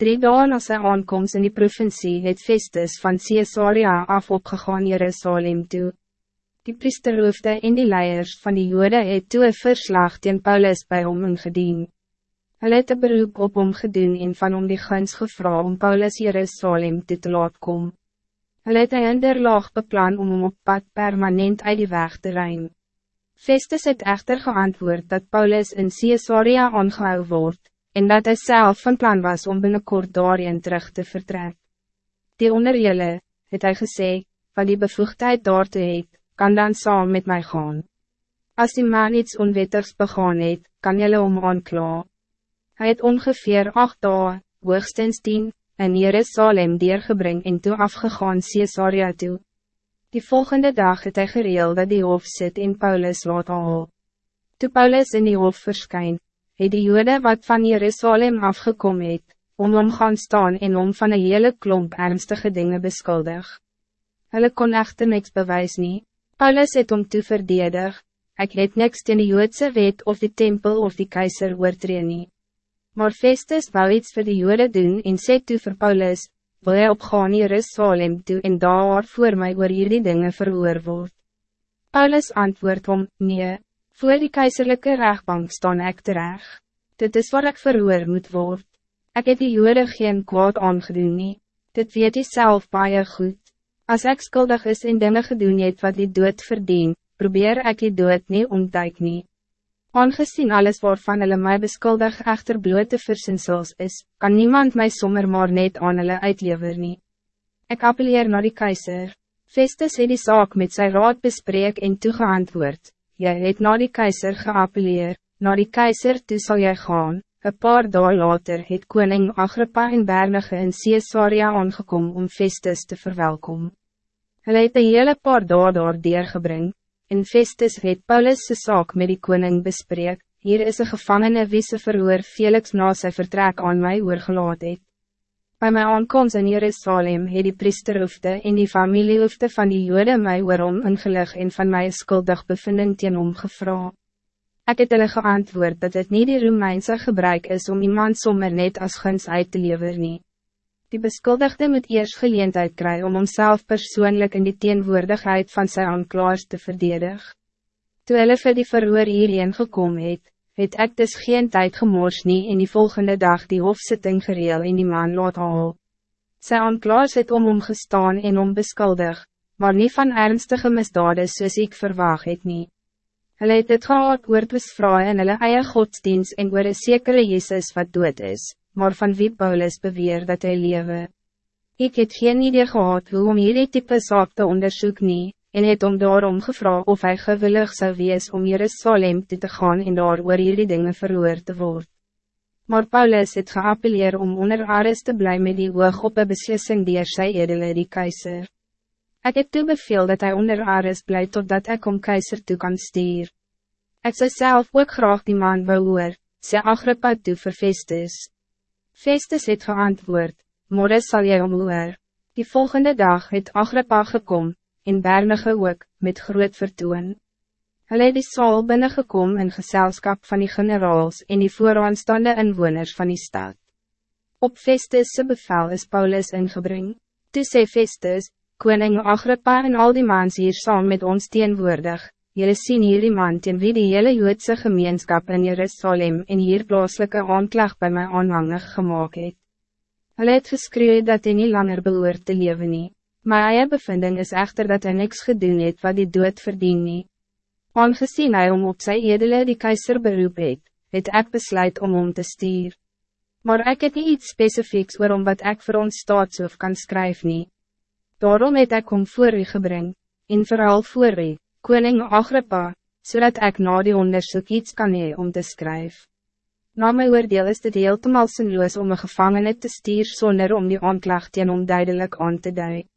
Drie dagen na sy aankomst in die provincie het Festus van Caesarea af opgegaan Jerusalem toe. Die priesterhoofde en die leiers van die jode het toe een verslag teen Paulus bij hom ingedien. Hulle het een beroep op hom gedoen en van hom die guns gevra om Paulus Jerusalem toe te laat kom. Hulle het een hinderlaag beplan om hom op pad permanent uit die weg te ruim. Festus het echter geantwoord dat Paulus in Caesarea aangehou wordt en dat hij zelf van plan was om binnenkort daarin terug te vertrekken. Die onder julle, het hy gesê, van die bevoegdheid daar te het, kan dan saam met mij gaan. Als die man iets onwettigs begaan het, kan julle om aankla. Hy het ongeveer acht dagen, hoogstens tien, in Jerusalem deurgebring en toe afgegaan Caesarea toe. Die volgende dag het hy gereel dat die hof sit in Paulus laat haal. Toe Paulus in die hof verschijnt, het die jode wat van Jerusalem afgekom het, om hom gaan staan en om van een hele klomp ernstige dingen beskuldig. Hulle kon echter niks bewys nie, Paulus het om toe verdedig, ek het niks in die joodse wet of die tempel of die keizer oortree nie. Maar Festus wou iets voor die jode doen en sê toe vir Paulus, wil hy opgaan Jerusalem toe en daar voor my oor hierdie dinge verhoor word. Paulus antwoord om, nee, Voor die keizerlijke rechtbank staan ik terecht. Dit is wat ik verhoor moet worden. Ik heb die jure geen kwaad aangedoen nie. Dit weet jy self baie goed. Als ik skuldig is in dinge gedoen het wat die dood verdien, probeer ik die dood nie ontduik nie. Aangezien alles waarvan hulle my beskuldig echter blote versinsels is, kan niemand mij sommer maar net aan hulle uitlever nie. Ek appeleer naar die keizer. Festus het die zaak met zijn raad bespreek en toegeantwoord. Jy het na die keizer geappeleer, na die keizer toe sal jy gaan. Een paar dagen later het koning Agrippa en Bernige in Caesarea aangekom om Festus te verwelkom. Hulle het een hele paar dagen daar deurgebring, en Festus het Paulus' zaak met die koning bespreek, hier is een gevangene wie se verhoor Felix na sy vertrek aan mij oorgelaat het. Bij mijn aankomst in Jerusalem het die priesterhoofde en die familiehoofde van die jode my oorom ingelig en van my skuldig bevinding teen hom gevra. Ek het hulle geantwoord dat het niet die Romeinse gebruik is om iemand sommer net als guns uit te lever nie. Die beskuldigde moet eerst geleentheid kry om homself persoonlijk in die teenwoordigheid van zijn aanklaars te verdedig. Toe hulle vir die verhoor hierheen gekom het, het ek dus geen tijd gemors nie en die volgende dag die hofsitting gereel in die man laat haal. Sy aanklaas het om hom gestaan en om beskuldig, maar niet van ernstige misdade soos ek verwaag het nie. Hulle het het gehad oor besvraai in hulle eie godsdienst en oor een sekere Jezus wat dood is, maar van wie Paulus beweer dat hij lewe. Ik het geen idee gehad hoe om hierdie type zaak te onderzoek nie, en het om daarom gevra of hij gewillig zou wees om Jerusalem toe te gaan en daar oor hierdie dinge verhoor te word. Maar Paulus het geappeleer om onder arrest te bly met die oog op een beslissing die sy edele die keizer. Ik heb toe beveel dat hij onder arrest bly totdat ik om keizer toe kan stuur. Ik zou zelf ook graag die man wou hoor, sê Agrippa toe vir Festus. Festus het geantwoord, morgen zal jy om hoor. Die volgende dag het Agrippa gekomen en Bernige ook, met groot vertoon. Hulle het die saal binnengekom in gezelschap van die generaals en die vooraanstaande inwoners van die stad. Op Festus' bevel is Paulus ingebring. Toe sê Festus, koning Agrippa en al die mans hier saam met ons teenwoordig, Jullie sien hier die man teen wie die hele Joodse gemeenskap in Jerusalem en hier plaaslike aanklag bij my aanhangig gemaakt het. Hulle het geskreeuw dat hij niet langer behoort te leven nie. Maar eie bevinding is echter dat hij niks gedoen het wat die dood verdien nie. Aangezien hy om op sy edele die keizer beroep het, het ek besluit om om te stuur. Maar ik het nie iets specifieks waarom wat ik voor ons staatshoof kan skryf nie. Daarom het ek om voor u gebring, en vooral voor u, koning Agrippa, zodat ik na die onderzoek iets kan hee om te schrijven. Na my oordeel is dit heeltemal sinloos om een gevangene te stuur zonder om die aanklacht teen onduidelijk aan te duiden.